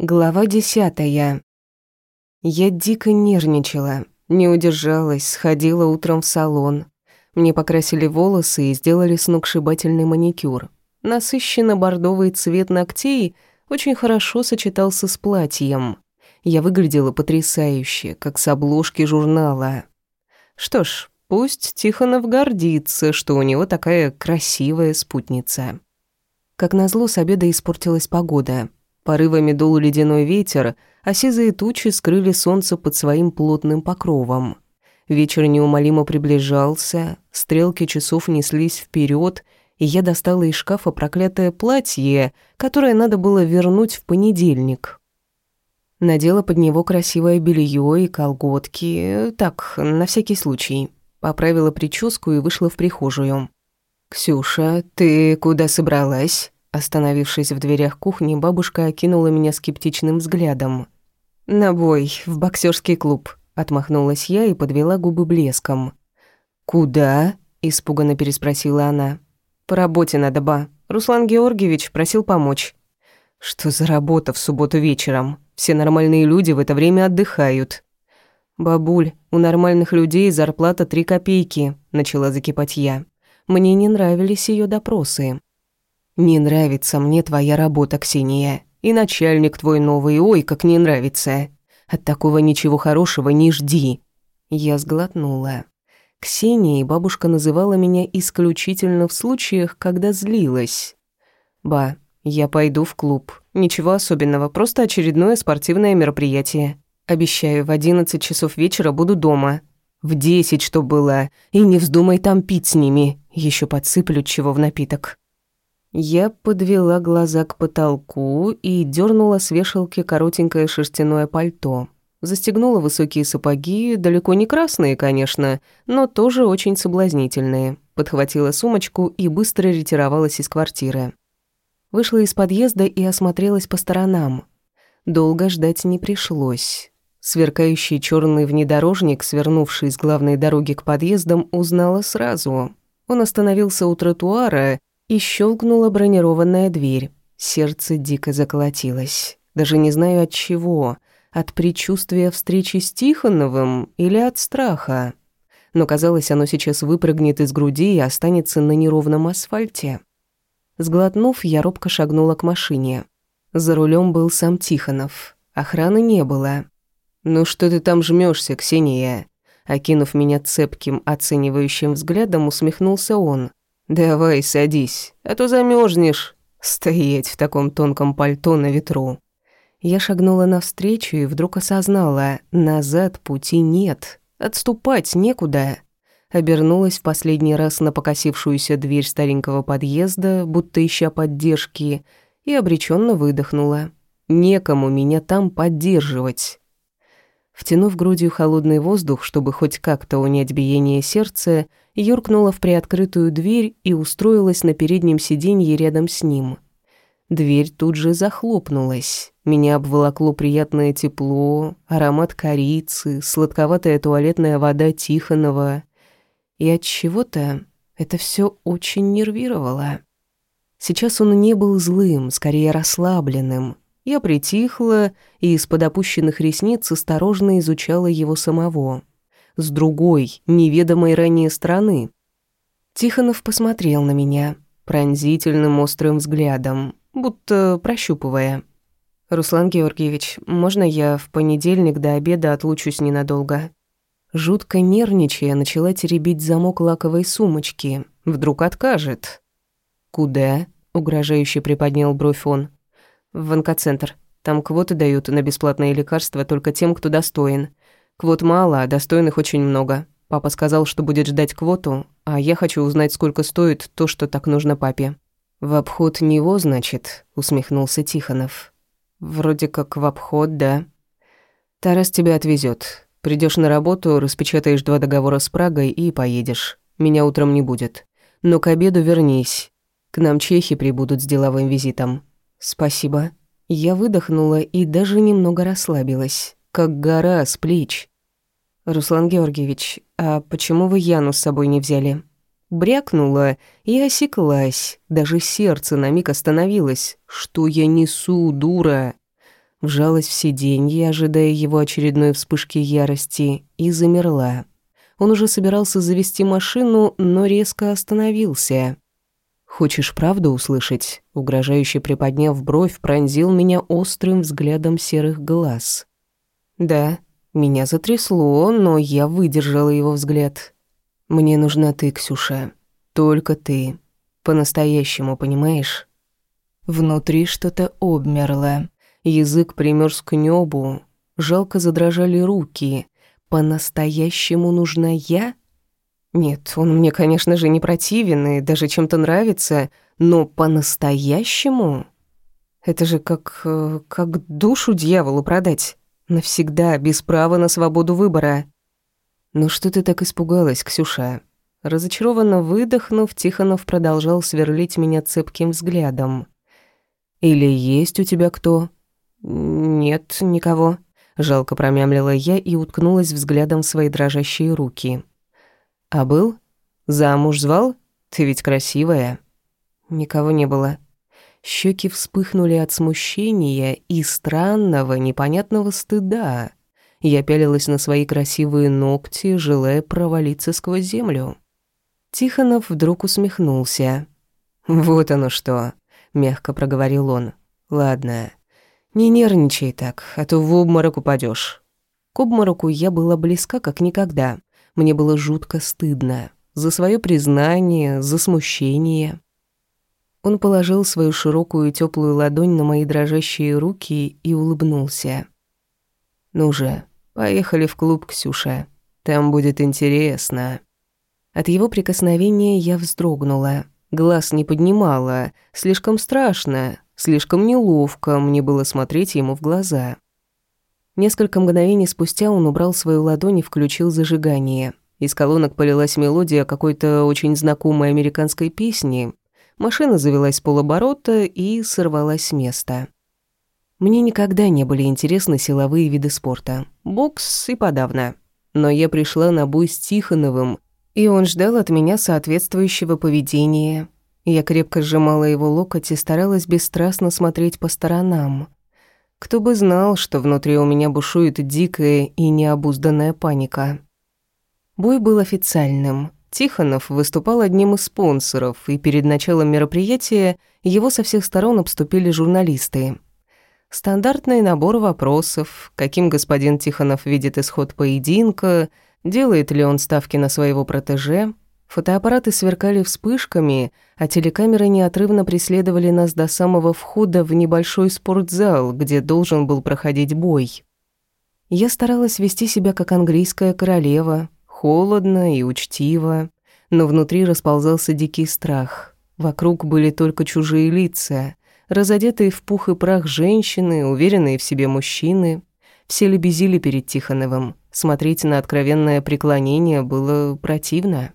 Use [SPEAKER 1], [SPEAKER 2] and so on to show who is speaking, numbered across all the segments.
[SPEAKER 1] Глава десятая. Я дико нервничала, не удержалась, сходила утром в салон. Мне покрасили волосы и сделали сногсшибательный маникюр. Насыщенно-бордовый цвет ногтей очень хорошо сочетался с платьем. Я выглядела потрясающе, как с обложки журнала. Что ж, пусть Тихонов гордится, что у него такая красивая спутница. Как назло, с обеда испортилась погода — Порывами дул ледяной ветер, а сизые тучи скрыли солнце под своим плотным покровом. Вечер неумолимо приближался, стрелки часов неслись вперед, и я достала из шкафа проклятое платье, которое надо было вернуть в понедельник. Надела под него красивое белье и колготки, так, на всякий случай. Поправила прическу и вышла в прихожую. «Ксюша, ты куда собралась?» Остановившись в дверях кухни, бабушка окинула меня скептичным взглядом. «На бой, в боксерский клуб», — отмахнулась я и подвела губы блеском. «Куда?» — испуганно переспросила она. «По работе надо, ба. Руслан Георгиевич просил помочь». «Что за работа в субботу вечером? Все нормальные люди в это время отдыхают». «Бабуль, у нормальных людей зарплата три копейки», — начала закипать я. Мне не нравились ее допросы. «Не нравится мне твоя работа, Ксения. И начальник твой новый, ой, как не нравится. От такого ничего хорошего не жди». Я сглотнула. Ксенией бабушка называла меня исключительно в случаях, когда злилась. «Ба, я пойду в клуб. Ничего особенного, просто очередное спортивное мероприятие. Обещаю, в одиннадцать часов вечера буду дома. В десять, что было. И не вздумай там пить с ними. Еще подсыплю чего в напиток». Я подвела глаза к потолку и дернула с вешалки коротенькое шерстяное пальто. Застегнула высокие сапоги, далеко не красные, конечно, но тоже очень соблазнительные. Подхватила сумочку и быстро ретировалась из квартиры. Вышла из подъезда и осмотрелась по сторонам. Долго ждать не пришлось. Сверкающий черный внедорожник, свернувший с главной дороги к подъездам, узнала сразу. Он остановился у тротуара и щелкнула бронированная дверь. Сердце дико заколотилось. Даже не знаю от чего. От предчувствия встречи с Тихоновым или от страха. Но казалось, оно сейчас выпрыгнет из груди и останется на неровном асфальте. Сглотнув, я робко шагнула к машине. За рулем был сам Тихонов. Охраны не было. «Ну что ты там жмешься, Ксения?» Окинув меня цепким, оценивающим взглядом, усмехнулся он. «Давай, садись, а то замёрзнешь. Стоять в таком тонком пальто на ветру». Я шагнула навстречу и вдруг осознала, назад пути нет, отступать некуда. Обернулась в последний раз на покосившуюся дверь старенького подъезда, будто ища поддержки, и обреченно выдохнула. Некому меня там поддерживать. Втянув грудью холодный воздух, чтобы хоть как-то унять биение сердца, юркнула в приоткрытую дверь и устроилась на переднем сиденье рядом с ним. Дверь тут же захлопнулась. Меня обволокло приятное тепло, аромат корицы, сладковатая туалетная вода Тихонова. И от чего-то это все очень нервировало. Сейчас он не был злым, скорее расслабленным, я притихла и из-под опущенных ресниц осторожно изучала его самого. С другой, неведомой ранее стороны. Тихонов посмотрел на меня пронзительным острым взглядом, будто прощупывая. «Руслан Георгиевич, можно я в понедельник до обеда отлучусь ненадолго?» Жутко нервничая, начала теребить замок лаковой сумочки. Вдруг откажет. «Куда?» — угрожающе приподнял бровь он в онкоцентр. Там квоты дают на бесплатные лекарства только тем, кто достоин. Квот мало, а достойных очень много. Папа сказал, что будет ждать квоту, а я хочу узнать, сколько стоит то, что так нужно папе». «В обход него, значит?» — усмехнулся Тихонов. «Вроде как в обход, да. Тарас тебя отвезет. Придешь на работу, распечатаешь два договора с Прагой и поедешь. Меня утром не будет. Но к обеду вернись. К нам чехи прибудут с деловым визитом. «Спасибо». Я выдохнула и даже немного расслабилась, как гора с плеч. «Руслан Георгиевич, а почему вы Яну с собой не взяли?» Брякнула и осеклась, даже сердце на миг остановилось. «Что я несу, дура?» вжалась в сиденье, ожидая его очередной вспышки ярости, и замерла. Он уже собирался завести машину, но резко остановился. «Хочешь правду услышать?» Угрожающе приподняв бровь, пронзил меня острым взглядом серых глаз. «Да, меня затрясло, но я выдержала его взгляд. Мне нужна ты, Ксюша. Только ты. По-настоящему, понимаешь?» Внутри что-то обмерло. Язык примёрз к небу. Жалко задрожали руки. «По-настоящему нужна я?» Нет, он мне, конечно же, не противен и даже чем-то нравится, но по-настоящему... Это же как... Э, как душу дьяволу продать. Навсегда, без права на свободу выбора. «Ну что ты так испугалась, Ксюша?» Разочарованно выдохнув, Тихонов продолжал сверлить меня цепким взглядом. «Или есть у тебя кто?» «Нет, никого», — жалко промямлила я и уткнулась взглядом в свои дрожащие руки. «А был? Замуж звал? Ты ведь красивая». Никого не было. Щеки вспыхнули от смущения и странного, непонятного стыда. Я пялилась на свои красивые ногти, желая провалиться сквозь землю. Тихонов вдруг усмехнулся. «Вот оно что», — мягко проговорил он. «Ладно, не нервничай так, а то в обморок упадёшь». К обмороку я была близка как никогда. Мне было жутко стыдно. За свое признание, за смущение. Он положил свою широкую теплую ладонь на мои дрожащие руки и улыбнулся. «Ну же, поехали в клуб, Ксюша. Там будет интересно». От его прикосновения я вздрогнула. Глаз не поднимала. Слишком страшно, слишком неловко мне было смотреть ему в глаза. Несколько мгновений спустя он убрал свою ладонь и включил зажигание. Из колонок полилась мелодия какой-то очень знакомой американской песни. Машина завелась с полоборота и сорвалась с места. Мне никогда не были интересны силовые виды спорта. Бокс и подавно. Но я пришла на бой с Тихоновым, и он ждал от меня соответствующего поведения. Я крепко сжимала его локоть и старалась бесстрастно смотреть по сторонам. Кто бы знал, что внутри у меня бушует дикая и необузданная паника. Бой был официальным. Тихонов выступал одним из спонсоров, и перед началом мероприятия его со всех сторон обступили журналисты. Стандартный набор вопросов, каким господин Тихонов видит исход поединка, делает ли он ставки на своего протеже – Фотоаппараты сверкали вспышками, а телекамеры неотрывно преследовали нас до самого входа в небольшой спортзал, где должен был проходить бой. Я старалась вести себя как английская королева, холодно и учтиво, но внутри расползался дикий страх. Вокруг были только чужие лица, разодетые в пух и прах женщины, уверенные в себе мужчины. Все лебезили перед Тихоновым. Смотреть на откровенное преклонение было противно.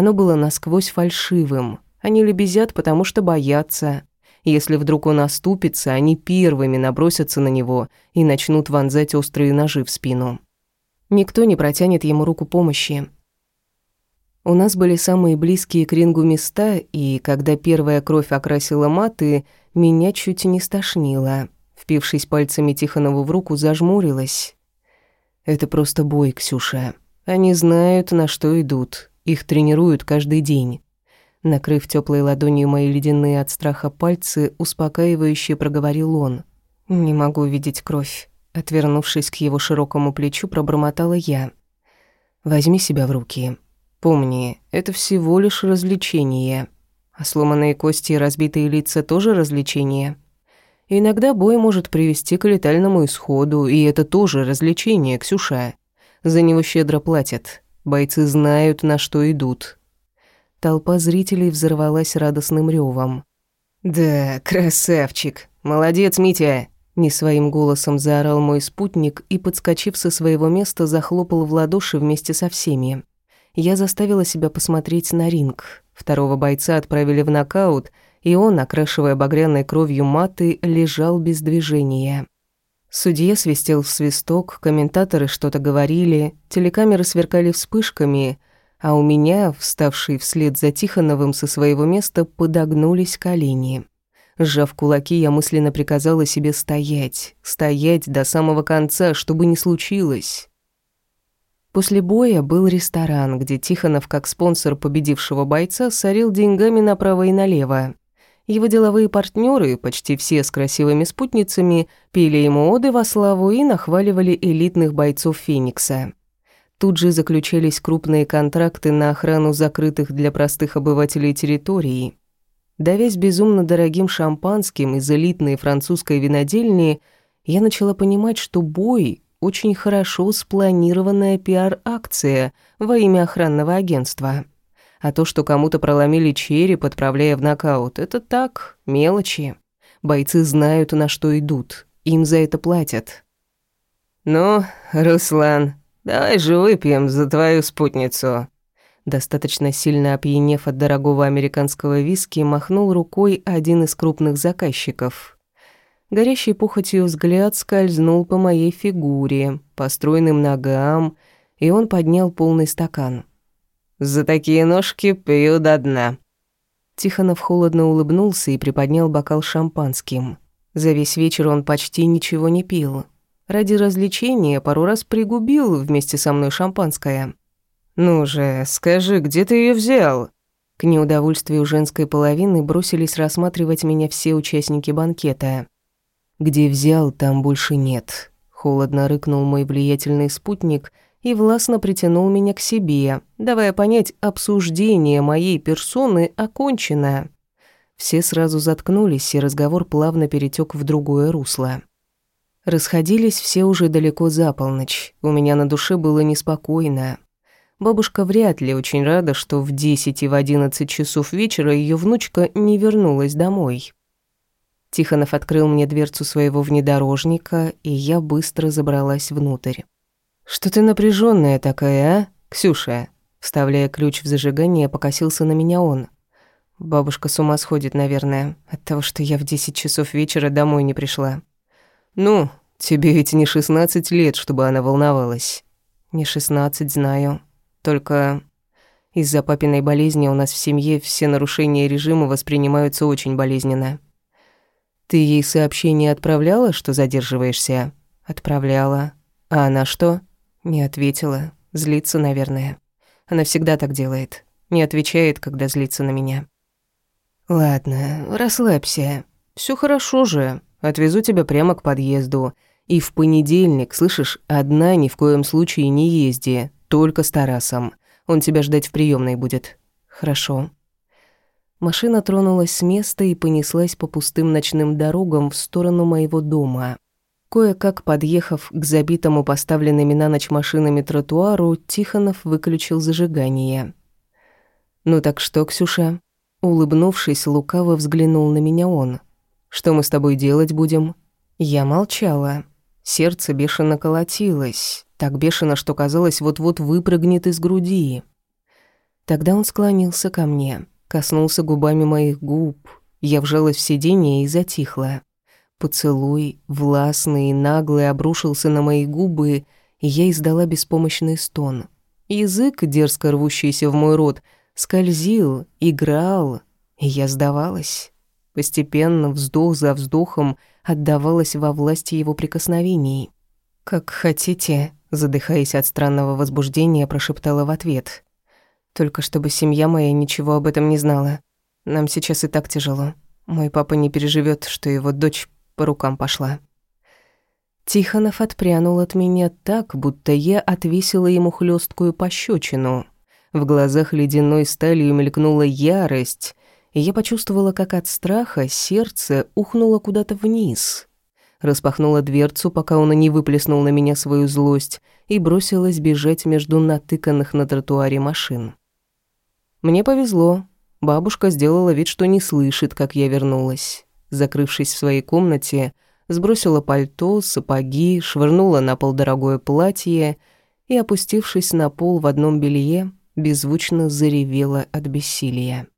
[SPEAKER 1] Оно было насквозь фальшивым. Они лебезят, потому что боятся. Если вдруг он оступится, они первыми набросятся на него и начнут вонзать острые ножи в спину. Никто не протянет ему руку помощи. У нас были самые близкие к рингу места, и когда первая кровь окрасила маты, меня чуть не стошнило. Впившись пальцами Тихонову в руку, зажмурилась. «Это просто бой, Ксюша. Они знают, на что идут. Их тренируют каждый день. Накрыв теплой ладонью мои ледяные от страха пальцы, успокаивающе проговорил он. «Не могу видеть кровь». Отвернувшись к его широкому плечу, пробормотала я. «Возьми себя в руки. Помни, это всего лишь развлечение. А сломанные кости и разбитые лица тоже развлечение. Иногда бой может привести к летальному исходу, и это тоже развлечение, Ксюша. За него щедро платят. Бойцы знают, на что идут. Толпа зрителей взорвалась радостным ревом. «Да, красавчик! Молодец, Митя!» Не своим голосом заорал мой спутник и, подскочив со своего места, захлопал в ладоши вместе со всеми. Я заставила себя посмотреть на ринг. Второго бойца отправили в нокаут, и он, окрашивая багряной кровью маты, лежал без движения. Судья свистел в свисток, комментаторы что-то говорили, телекамеры сверкали вспышками, а у меня, вставший вслед за Тихоновым со своего места, подогнулись колени. Сжав кулаки, я мысленно приказала себе стоять, стоять до самого конца, чтобы не случилось. После боя был ресторан, где Тихонов, как спонсор победившего бойца, сорил деньгами направо и налево. Его деловые партнеры, почти все с красивыми спутницами, пели ему оды во славу и нахваливали элитных бойцов Феникса. Тут же заключались крупные контракты на охрану закрытых для простых обывателей территорий. Давясь безумно дорогим шампанским из элитной французской винодельни, я начала понимать, что бой – очень хорошо спланированная пиар-акция во имя охранного агентства. А то, что кому-то проломили череп, отправляя в нокаут, это так, мелочи. Бойцы знают, на что идут, им за это платят. «Ну, Руслан, давай же выпьем за твою спутницу», Достаточно сильно опьянев от дорогого американского виски, махнул рукой один из крупных заказчиков. Горящий похотью взгляд скользнул по моей фигуре, по стройным ногам, и он поднял полный стакан. «За такие ножки пью до дна». Тихонов холодно улыбнулся и приподнял бокал шампанским. За весь вечер он почти ничего не пил. Ради развлечения пару раз пригубил вместе со мной шампанское. «Ну же, скажи, где ты ее взял?» К неудовольствию женской половины бросились рассматривать меня все участники банкета. «Где взял, там больше нет», — холодно рыкнул мой влиятельный спутник и властно притянул меня к себе, давая понять, обсуждение моей персоны окончено. Все сразу заткнулись, и разговор плавно перетек в другое русло. Расходились все уже далеко за полночь. У меня на душе было неспокойно. Бабушка вряд ли очень рада, что в 10 и в 11 часов вечера ее внучка не вернулась домой. Тихонов открыл мне дверцу своего внедорожника, и я быстро забралась внутрь. «Что ты напряженная такая, а, Ксюша?» Вставляя ключ в зажигание, покосился на меня он. Бабушка с ума сходит, наверное, от того, что я в 10 часов вечера домой не пришла. «Ну, тебе ведь не 16 лет, чтобы она волновалась». «Не 16, знаю. Только из-за папиной болезни у нас в семье все нарушения режима воспринимаются очень болезненно. Ты ей сообщение отправляла, что задерживаешься? Отправляла. А она что? Не ответила. Злится, наверное. Она всегда так делает. Не отвечает, когда злится на меня. Ладно, расслабься. Все хорошо же. Отвезу тебя прямо к подъезду. И в понедельник, слышишь, одна ни в коем случае не езди. Только с Тарасом. Он тебя ждать в приемной будет. Хорошо. Машина тронулась с места и понеслась по пустым ночным дорогам в сторону моего дома. Кое-как подъехав к забитому поставленными на ночь машинами тротуару, Тихонов выключил зажигание. «Ну так что, Ксюша?» Улыбнувшись, лукаво взглянул на меня он. «Что мы с тобой делать будем?» Я молчала. Сердце бешено колотилось. Так бешено, что казалось, вот-вот выпрыгнет из груди. Тогда он склонился ко мне, коснулся губами моих губ. Я вжалась в сиденье и затихла. Поцелуй, властный и наглый, обрушился на мои губы, и я издала беспомощный стон. Язык, дерзко рвущийся в мой рот, скользил, играл, и я сдавалась. Постепенно, вздох за вздохом, отдавалась во власти его прикосновений. «Как хотите», задыхаясь от странного возбуждения, прошептала в ответ. «Только чтобы семья моя ничего об этом не знала. Нам сейчас и так тяжело. Мой папа не переживет, что его дочь по рукам пошла». Тихонов отпрянул от меня так, будто я отвесила ему хлесткую пощечину. В глазах ледяной сталью мелькнула ярость, и я почувствовала, как от страха сердце ухнуло куда-то вниз распахнула дверцу, пока он не выплеснул на меня свою злость, и бросилась бежать между натыканных на тротуаре машин. Мне повезло. Бабушка сделала вид, что не слышит, как я вернулась. Закрывшись в своей комнате, сбросила пальто, сапоги, швырнула на пол дорогое платье и, опустившись на пол в одном белье, беззвучно заревела от бессилия.